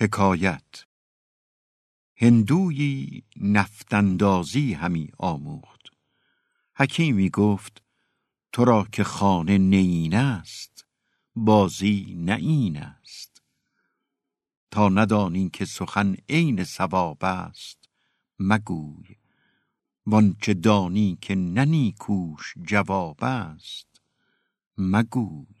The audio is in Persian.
حکایت. هندویی نفتندازی همی آموخت. حکیمی گفت تو را که خانه نین است بازی نین است. تا ندانی که سخن عین صواب است مگوی. وانچه دانی که ننیکوش جواب است مگوی.